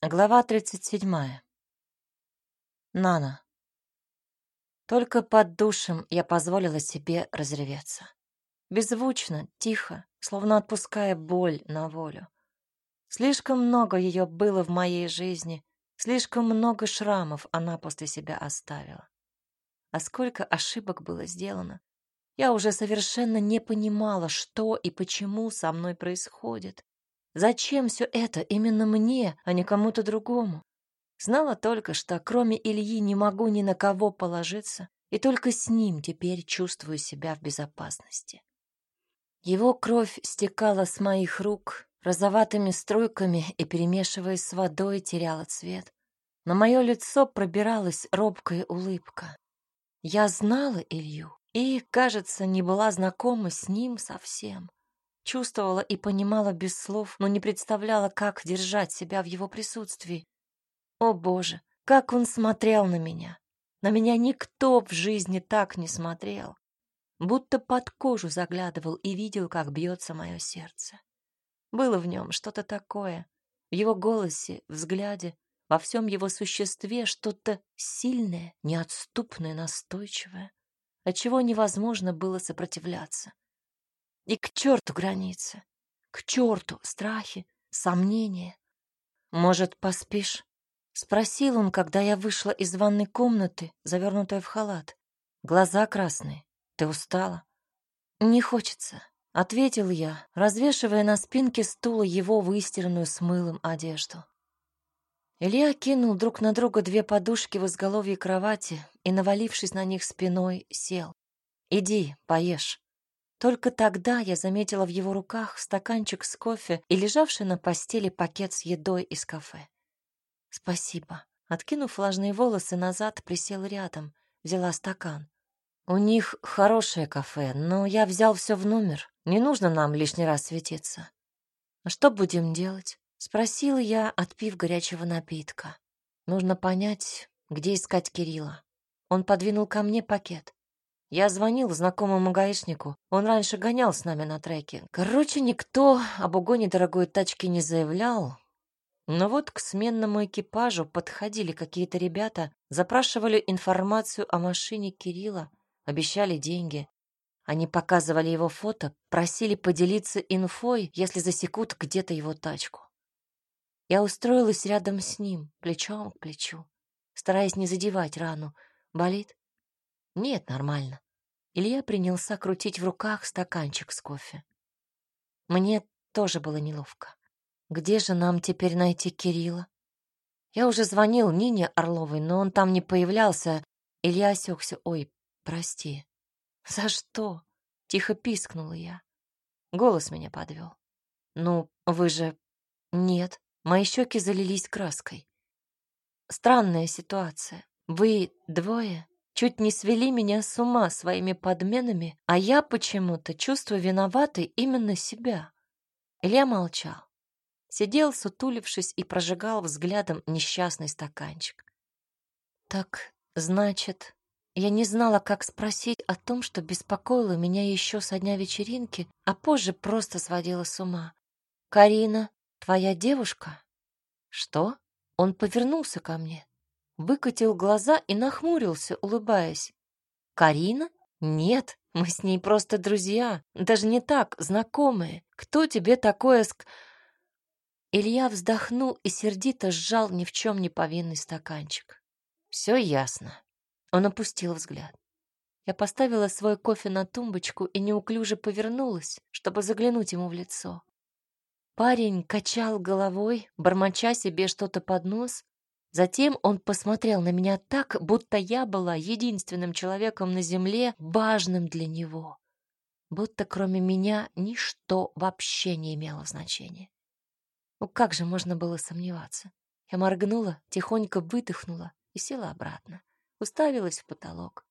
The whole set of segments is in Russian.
Глава 37. Нана. Только под душем я позволила себе разреветься. Беззвучно, тихо, словно отпуская боль на волю. Слишком много ее было в моей жизни, слишком много шрамов она после себя оставила. А сколько ошибок было сделано. Я уже совершенно не понимала, что и почему со мной происходит. Зачем все это именно мне, а не кому-то другому? Знала только, что кроме Ильи не могу ни на кого положиться, и только с ним теперь чувствую себя в безопасности. Его кровь стекала с моих рук розоватыми струйками и, перемешиваясь с водой, теряла цвет. На мое лицо пробиралась робкая улыбка. Я знала Илью и, кажется, не была знакома с ним совсем. Чувствовала и понимала без слов, но не представляла, как держать себя в его присутствии. О, Боже, как он смотрел на меня! На меня никто в жизни так не смотрел. Будто под кожу заглядывал и видел, как бьется мое сердце. Было в нем что-то такое, в его голосе, взгляде, во всем его существе что-то сильное, неотступное, настойчивое, от чего невозможно было сопротивляться. И к черту границы, к черту страхи, сомнения. Может, поспишь? Спросил он, когда я вышла из ванной комнаты, завернутая в халат. Глаза красные. Ты устала? Не хочется, ответил я, развешивая на спинке стула его выстиранную с мылом одежду. Илья кинул друг на друга две подушки в изголовье кровати и, навалившись на них спиной, сел. «Иди, поешь». Только тогда я заметила в его руках стаканчик с кофе и лежавший на постели пакет с едой из кафе. «Спасибо». Откинув влажные волосы назад, присел рядом, взяла стакан. «У них хорошее кафе, но я взял все в номер. Не нужно нам лишний раз светиться». «А что будем делать?» — спросила я, отпив горячего напитка. «Нужно понять, где искать Кирилла». Он подвинул ко мне пакет. Я звонил знакомому гаишнику. Он раньше гонял с нами на треке. Короче, никто об угоне дорогой тачки не заявлял. Но вот к сменному экипажу подходили какие-то ребята, запрашивали информацию о машине Кирилла, обещали деньги. Они показывали его фото, просили поделиться инфой, если засекут где-то его тачку. Я устроилась рядом с ним, плечом к плечу, стараясь не задевать рану. Болит? Нет, нормально. Илья принялся крутить в руках стаканчик с кофе. Мне тоже было неловко. Где же нам теперь найти Кирилла? Я уже звонил Нине Орловой, но он там не появлялся. Илья осекся. Ой, прости. За что? Тихо пискнула я. Голос меня подвел. Ну, вы же... Нет. Мои щеки залились краской. Странная ситуация. Вы двое чуть не свели меня с ума своими подменами, а я почему-то чувствую виноватой именно себя. Илья молчал. Сидел, сутулившись, и прожигал взглядом несчастный стаканчик. Так, значит, я не знала, как спросить о том, что беспокоило меня еще со дня вечеринки, а позже просто сводила с ума. «Карина, твоя девушка?» «Что?» Он повернулся ко мне выкатил глаза и нахмурился, улыбаясь. «Карина? Нет, мы с ней просто друзья, даже не так, знакомые. Кто тебе такое ск...» Илья вздохнул и сердито сжал ни в чем не повинный стаканчик. «Все ясно». Он опустил взгляд. Я поставила свой кофе на тумбочку и неуклюже повернулась, чтобы заглянуть ему в лицо. Парень качал головой, бормоча себе что-то под нос, Затем он посмотрел на меня так, будто я была единственным человеком на земле, важным для него. Будто кроме меня ничто вообще не имело значения. Ну как же можно было сомневаться? Я моргнула, тихонько выдохнула и села обратно. Уставилась в потолок.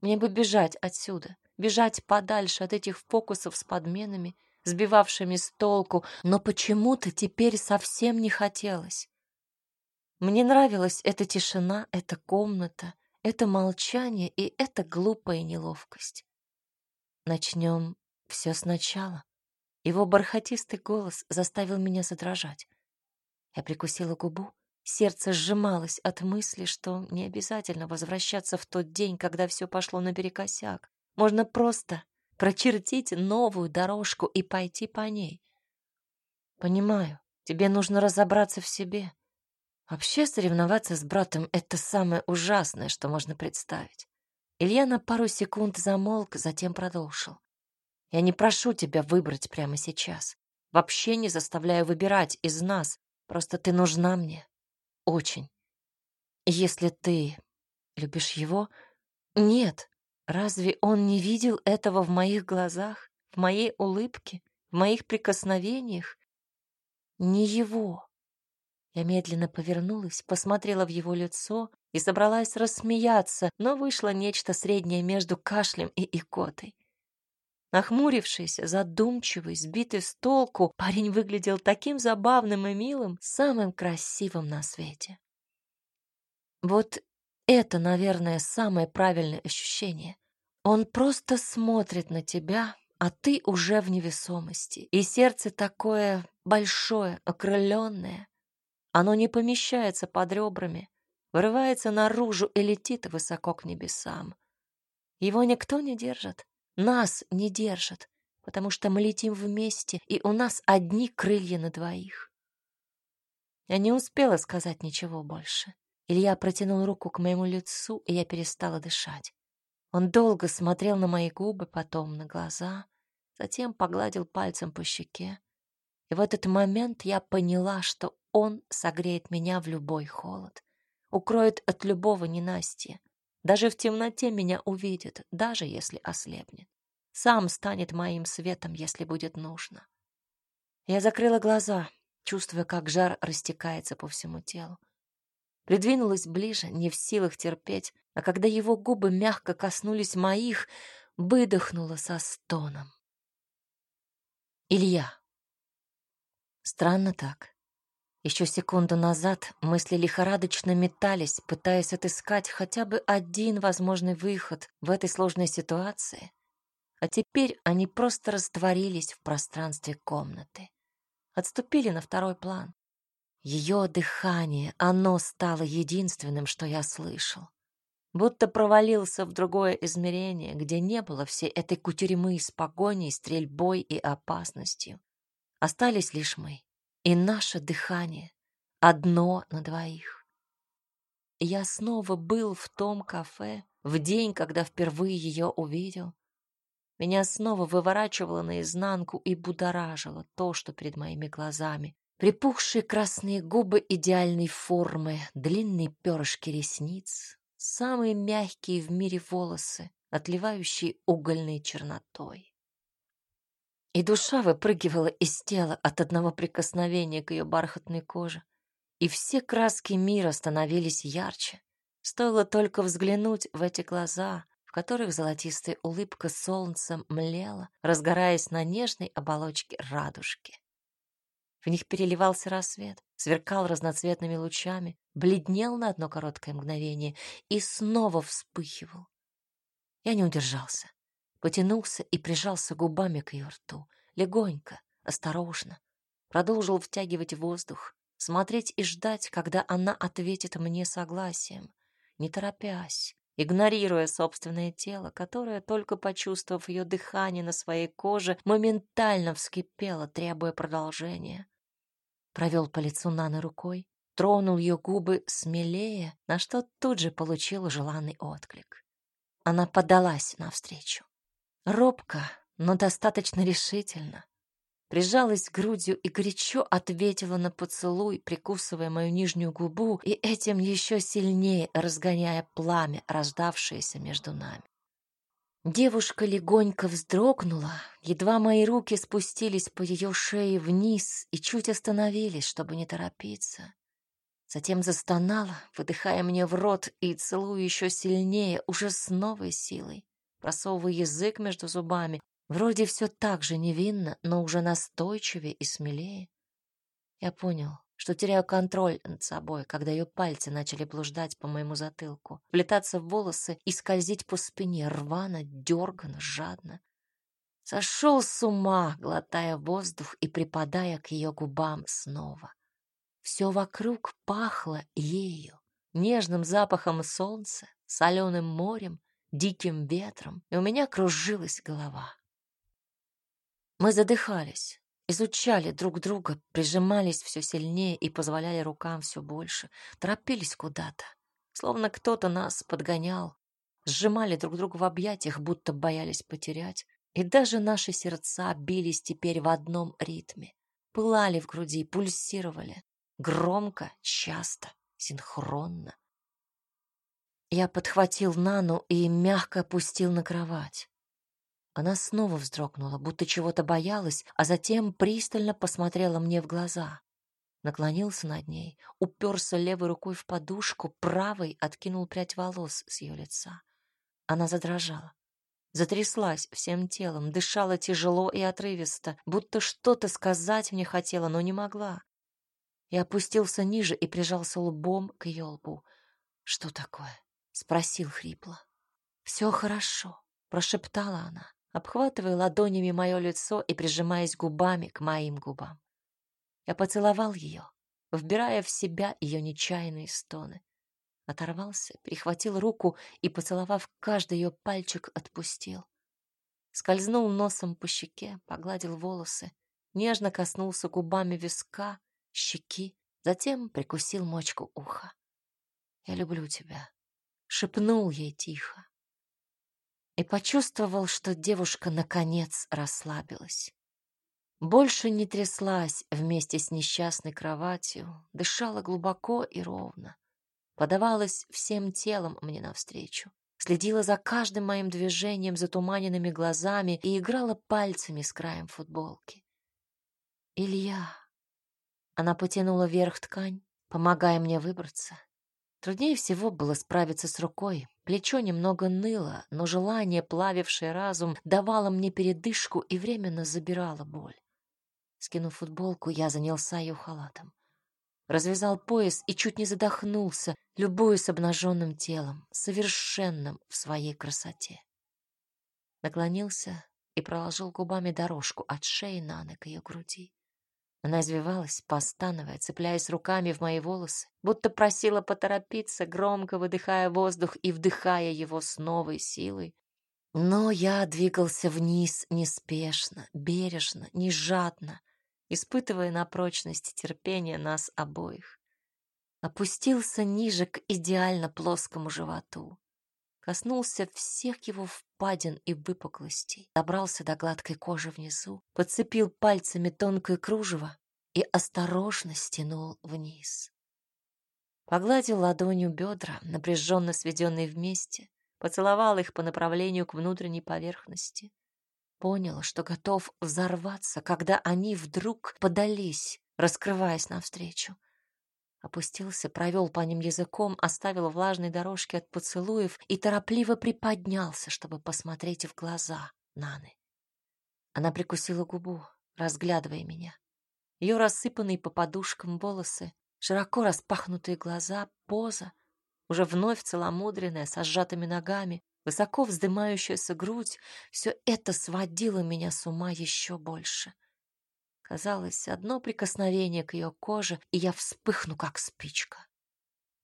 Мне бы бежать отсюда, бежать подальше от этих фокусов с подменами, сбивавшими с толку, но почему-то теперь совсем не хотелось. Мне нравилась эта тишина, эта комната, это молчание и эта глупая неловкость. Начнем все сначала. Его бархатистый голос заставил меня задрожать. Я прикусила губу. Сердце сжималось от мысли, что не обязательно возвращаться в тот день, когда все пошло наперекосяк. Можно просто прочертить новую дорожку и пойти по ней. Понимаю, тебе нужно разобраться в себе. Вообще соревноваться с братом — это самое ужасное, что можно представить. Илья на пару секунд замолк, затем продолжил. Я не прошу тебя выбрать прямо сейчас. Вообще не заставляю выбирать из нас. Просто ты нужна мне. Очень. Если ты любишь его... Нет. Разве он не видел этого в моих глазах, в моей улыбке, в моих прикосновениях? Не его. Я медленно повернулась, посмотрела в его лицо и собралась рассмеяться, но вышло нечто среднее между кашлем и икотой. Нахмурившийся, задумчивый, сбитый с толку, парень выглядел таким забавным и милым, самым красивым на свете. Вот это, наверное, самое правильное ощущение. Он просто смотрит на тебя, а ты уже в невесомости, и сердце такое большое, окрыленное. Оно не помещается под ребрами, вырывается наружу и летит высоко к небесам. Его никто не держит, нас не держат, потому что мы летим вместе, и у нас одни крылья на двоих. Я не успела сказать ничего больше. Илья протянул руку к моему лицу, и я перестала дышать. Он долго смотрел на мои губы, потом на глаза, затем погладил пальцем по щеке. И в этот момент я поняла, что он согреет меня в любой холод, укроет от любого ненастья. Даже в темноте меня увидит, даже если ослепнет. Сам станет моим светом, если будет нужно. Я закрыла глаза, чувствуя, как жар растекается по всему телу. Придвинулась ближе, не в силах терпеть, а когда его губы мягко коснулись моих, выдохнула со стоном. Илья. Странно так. Еще секунду назад мысли лихорадочно метались, пытаясь отыскать хотя бы один возможный выход в этой сложной ситуации. А теперь они просто растворились в пространстве комнаты. Отступили на второй план. Ее дыхание, оно стало единственным, что я слышал. Будто провалился в другое измерение, где не было всей этой кутерьмы с погоней, стрельбой и опасностью. Остались лишь мы и наше дыхание одно на двоих. Я снова был в том кафе в день, когда впервые ее увидел. Меня снова выворачивало наизнанку и будоражило то, что перед моими глазами. Припухшие красные губы идеальной формы, длинные перышки ресниц, самые мягкие в мире волосы, отливающие угольной чернотой. И душа выпрыгивала из тела от одного прикосновения к ее бархатной коже. И все краски мира становились ярче. Стоило только взглянуть в эти глаза, в которых золотистая улыбка солнцем млела, разгораясь на нежной оболочке радужки. В них переливался рассвет, сверкал разноцветными лучами, бледнел на одно короткое мгновение и снова вспыхивал. Я не удержался потянулся и прижался губами к ее рту, легонько, осторожно. Продолжил втягивать воздух, смотреть и ждать, когда она ответит мне согласием, не торопясь, игнорируя собственное тело, которое, только почувствовав ее дыхание на своей коже, моментально вскипело, требуя продолжения. Провел по лицу Наны рукой, тронул ее губы смелее, на что тут же получил желанный отклик. Она подалась навстречу. Робко, но достаточно решительно. Прижалась грудью и горячо ответила на поцелуй, прикусывая мою нижнюю губу и этим еще сильнее разгоняя пламя, рождавшееся между нами. Девушка легонько вздрогнула, едва мои руки спустились по ее шее вниз и чуть остановились, чтобы не торопиться. Затем застонала, выдыхая мне в рот и целуя еще сильнее, уже с новой силой просовывая язык между зубами. Вроде все так же невинно, но уже настойчивее и смелее. Я понял, что теряю контроль над собой, когда ее пальцы начали блуждать по моему затылку, влетаться в волосы и скользить по спине, рвано, дергано, жадно. Сошел с ума, глотая воздух и припадая к ее губам снова. Все вокруг пахло ею, нежным запахом солнца, соленым морем, диким ветром, и у меня кружилась голова. Мы задыхались, изучали друг друга, прижимались все сильнее и позволяли рукам все больше, торопились куда-то, словно кто-то нас подгонял, сжимали друг друга в объятиях, будто боялись потерять, и даже наши сердца бились теперь в одном ритме, пылали в груди, пульсировали, громко, часто, синхронно. Я подхватил Нану и мягко опустил на кровать. Она снова вздрогнула, будто чего-то боялась, а затем пристально посмотрела мне в глаза. Наклонился над ней, уперся левой рукой в подушку, правой откинул прядь волос с ее лица. Она задрожала. Затряслась всем телом, дышала тяжело и отрывисто, будто что-то сказать мне хотела, но не могла. Я опустился ниже и прижался лбом к ее лбу. «Что такое?» — спросил хрипло. «Все хорошо», — прошептала она, обхватывая ладонями мое лицо и прижимаясь губами к моим губам. Я поцеловал ее, вбирая в себя ее нечаянные стоны. Оторвался, перехватил руку и, поцеловав каждый ее пальчик, отпустил. Скользнул носом по щеке, погладил волосы, нежно коснулся губами виска, щеки, затем прикусил мочку уха. «Я люблю тебя», — шепнул ей тихо. И почувствовал, что девушка наконец расслабилась. Больше не тряслась вместе с несчастной кроватью, дышала глубоко и ровно подавалась всем телом мне навстречу, следила за каждым моим движением затуманенными глазами и играла пальцами с краем футболки. «Илья!» Она потянула вверх ткань, помогая мне выбраться. Труднее всего было справиться с рукой. Плечо немного ныло, но желание, плавившее разум, давало мне передышку и временно забирало боль. Скинув футболку, я занялся ее халатом развязал пояс и чуть не задохнулся, любуясь обнаженным телом, совершенным в своей красоте. Наклонился и проложил губами дорожку от шеи на к ее груди. Она извивалась, постановая, цепляясь руками в мои волосы, будто просила поторопиться, громко выдыхая воздух и вдыхая его с новой силой. Но я двигался вниз неспешно, бережно, не жадно, испытывая на прочность терпения нас обоих. Опустился ниже к идеально плоскому животу. Коснулся всех его впадин и выпуклостей, добрался до гладкой кожи внизу, подцепил пальцами тонкое кружево и осторожно стянул вниз. Погладил ладонью бедра, напряженно сведенные вместе, поцеловал их по направлению к внутренней поверхности, Понял, что готов взорваться, когда они вдруг подались, раскрываясь навстречу. Опустился, провел по ним языком, оставил влажные дорожки от поцелуев и торопливо приподнялся, чтобы посмотреть в глаза Наны. Она прикусила губу, разглядывая меня. Ее рассыпанные по подушкам волосы, широко распахнутые глаза, поза, уже вновь целомудренная, с сжатыми ногами, высоко вздымающаяся грудь, все это сводило меня с ума еще больше. Казалось, одно прикосновение к ее коже, и я вспыхну, как спичка.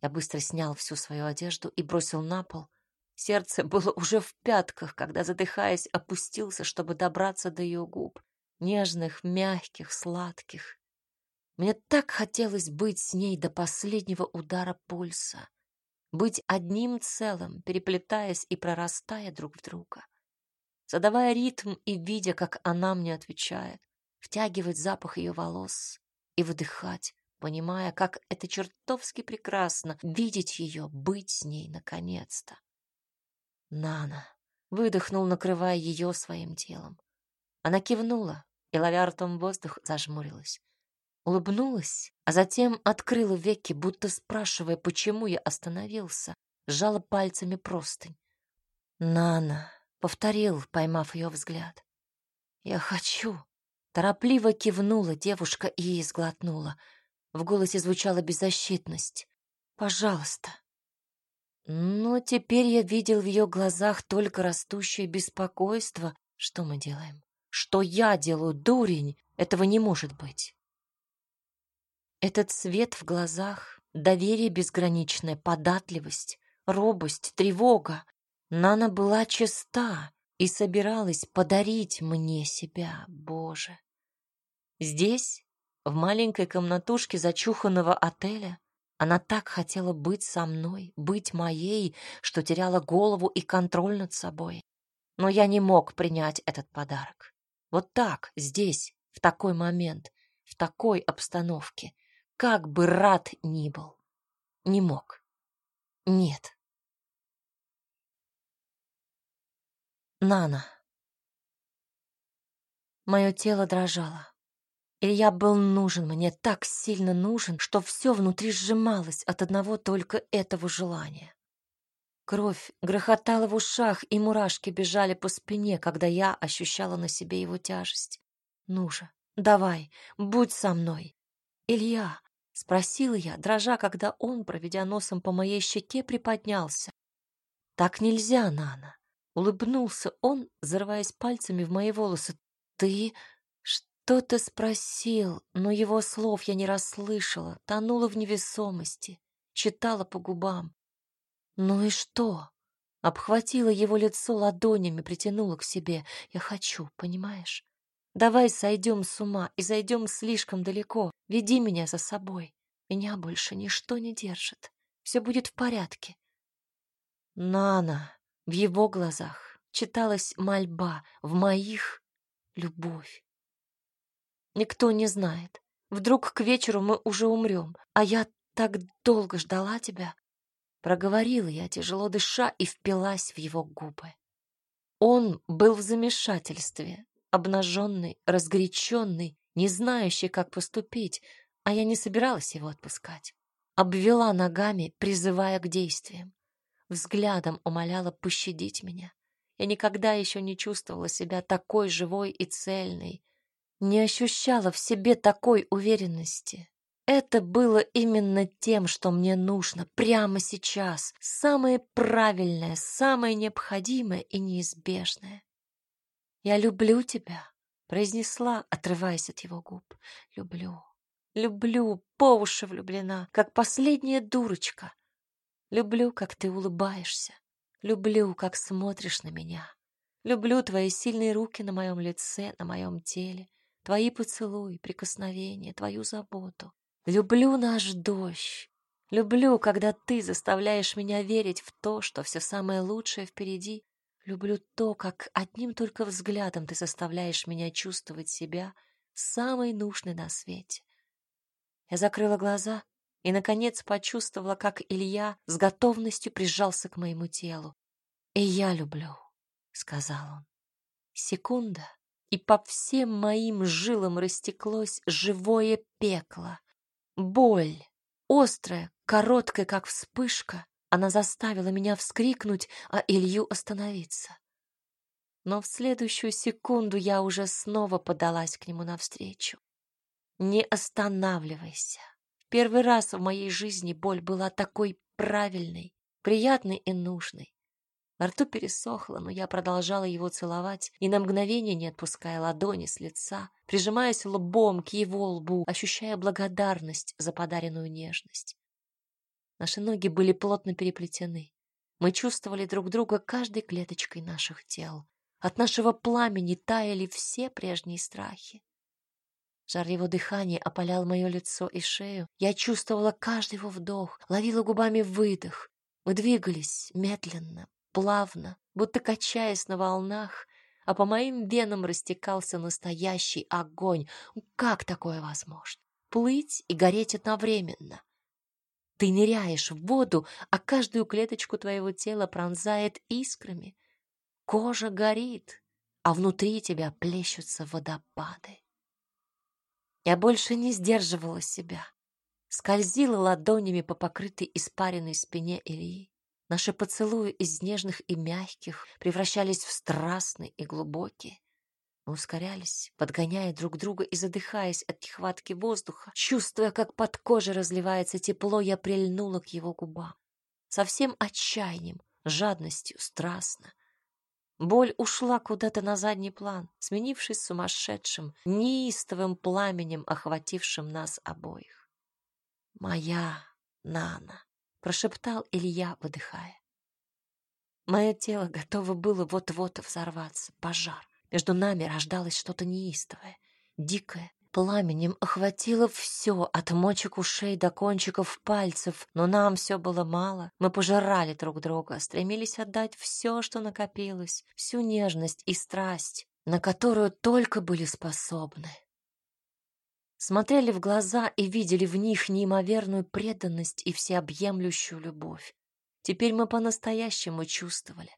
Я быстро снял всю свою одежду и бросил на пол. Сердце было уже в пятках, когда, задыхаясь, опустился, чтобы добраться до ее губ. Нежных, мягких, сладких. Мне так хотелось быть с ней до последнего удара пульса быть одним целым, переплетаясь и прорастая друг в друга. Задавая ритм и видя, как она мне отвечает, втягивать запах ее волос и выдыхать, понимая, как это чертовски прекрасно видеть ее, быть с ней наконец-то. Нана выдохнул, накрывая ее своим телом. Она кивнула и, ловя ртом воздух, зажмурилась улыбнулась, а затем открыла веки, будто спрашивая, почему я остановился, сжала пальцами простынь. «Нана», — повторил, поймав ее взгляд. «Я хочу». Торопливо кивнула девушка и изглотнула. В голосе звучала беззащитность. «Пожалуйста». Но теперь я видел в ее глазах только растущее беспокойство. Что мы делаем? Что я делаю, дурень? Этого не может быть. Этот свет в глазах, доверие безграничное, податливость, робость, тревога. Нана была чиста и собиралась подарить мне себя, Боже. Здесь, в маленькой комнатушке зачуханного отеля, она так хотела быть со мной, быть моей, что теряла голову и контроль над собой. Но я не мог принять этот подарок. Вот так, здесь, в такой момент, в такой обстановке, как бы рад ни был. Не мог. Нет. Нана. Мое тело дрожало. Илья был нужен мне, так сильно нужен, что все внутри сжималось от одного только этого желания. Кровь грохотала в ушах, и мурашки бежали по спине, когда я ощущала на себе его тяжесть. «Ну же, давай, будь со мной!» «Илья!» — спросила я, дрожа, когда он, проведя носом по моей щеке, приподнялся. «Так нельзя, Нана!» — улыбнулся он, зарываясь пальцами в мои волосы. «Ты...» Кто-то спросил, но его слов я не расслышала, тонула в невесомости, читала по губам. Ну и что? Обхватила его лицо ладонями, притянула к себе. Я хочу, понимаешь? Давай сойдем с ума и зайдем слишком далеко. Веди меня за собой. Меня больше ничто не держит. Все будет в порядке. Нана. В его глазах читалась мольба, в моих — любовь. Никто не знает. Вдруг к вечеру мы уже умрем, а я так долго ждала тебя. Проговорила я, тяжело дыша, и впилась в его губы. Он был в замешательстве, обнаженный, разгоряченный, не знающий, как поступить, а я не собиралась его отпускать. Обвела ногами, призывая к действиям. Взглядом умоляла пощадить меня. Я никогда еще не чувствовала себя такой живой и цельной, не ощущала в себе такой уверенности. Это было именно тем, что мне нужно прямо сейчас, самое правильное, самое необходимое и неизбежное. «Я люблю тебя», — произнесла, отрываясь от его губ. «Люблю, люблю, по уши влюблена, как последняя дурочка. Люблю, как ты улыбаешься, люблю, как смотришь на меня. Люблю твои сильные руки на моем лице, на моем теле, Твои поцелуи, прикосновения, твою заботу. Люблю наш дождь. Люблю, когда ты заставляешь меня верить в то, что все самое лучшее впереди. Люблю то, как одним только взглядом ты заставляешь меня чувствовать себя самой нужной на свете. Я закрыла глаза и, наконец, почувствовала, как Илья с готовностью прижался к моему телу. «И я люблю», — сказал он. Секунда, и по всем моим жилам растеклось живое пекло. Боль, острая, короткая, как вспышка, она заставила меня вскрикнуть, а Илью остановиться. Но в следующую секунду я уже снова подалась к нему навстречу. Не останавливайся. Первый раз в моей жизни боль была такой правильной, приятной и нужной. Во рту пересохло, но я продолжала его целовать, и на мгновение не отпуская ладони с лица, прижимаясь лбом к его лбу, ощущая благодарность за подаренную нежность. Наши ноги были плотно переплетены. Мы чувствовали друг друга каждой клеточкой наших тел. От нашего пламени таяли все прежние страхи. Жар его дыхания опалял мое лицо и шею. Я чувствовала каждый его вдох, ловила губами выдох. Мы двигались медленно, плавно, будто качаясь на волнах, а по моим венам растекался настоящий огонь. Как такое возможно? Плыть и гореть одновременно. Ты ныряешь в воду, а каждую клеточку твоего тела пронзает искрами. Кожа горит, а внутри тебя плещутся водопады. Я больше не сдерживала себя. Скользила ладонями по покрытой испаренной спине Ильи. Наши поцелуи из нежных и мягких превращались в страстные и глубокие. Мы ускорялись, подгоняя друг друга и задыхаясь от нехватки воздуха. Чувствуя, как под кожей разливается тепло, я прильнула к его губам. Со всем отчаянием, жадностью, страстно. Боль ушла куда-то на задний план, сменившись сумасшедшим, неистовым пламенем, охватившим нас обоих. Моя Нана, прошептал Илья, выдыхая. Мое тело готово было вот-вот взорваться. Пожар. Между нами рождалось что-то неистовое, дикое, Пламенем охватило все, от мочек ушей до кончиков пальцев, но нам все было мало. Мы пожирали друг друга, стремились отдать все, что накопилось, всю нежность и страсть, на которую только были способны. Смотрели в глаза и видели в них неимоверную преданность и всеобъемлющую любовь. Теперь мы по-настоящему чувствовали,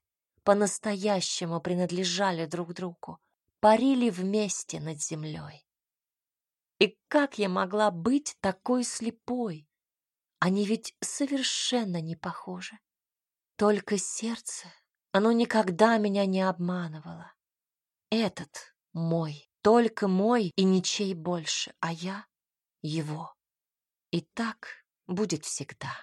по-настоящему принадлежали друг другу, парили вместе над землей. И как я могла быть такой слепой? Они ведь совершенно не похожи. Только сердце, оно никогда меня не обманывало. Этот мой, только мой и ничей больше, а я его. И так будет всегда.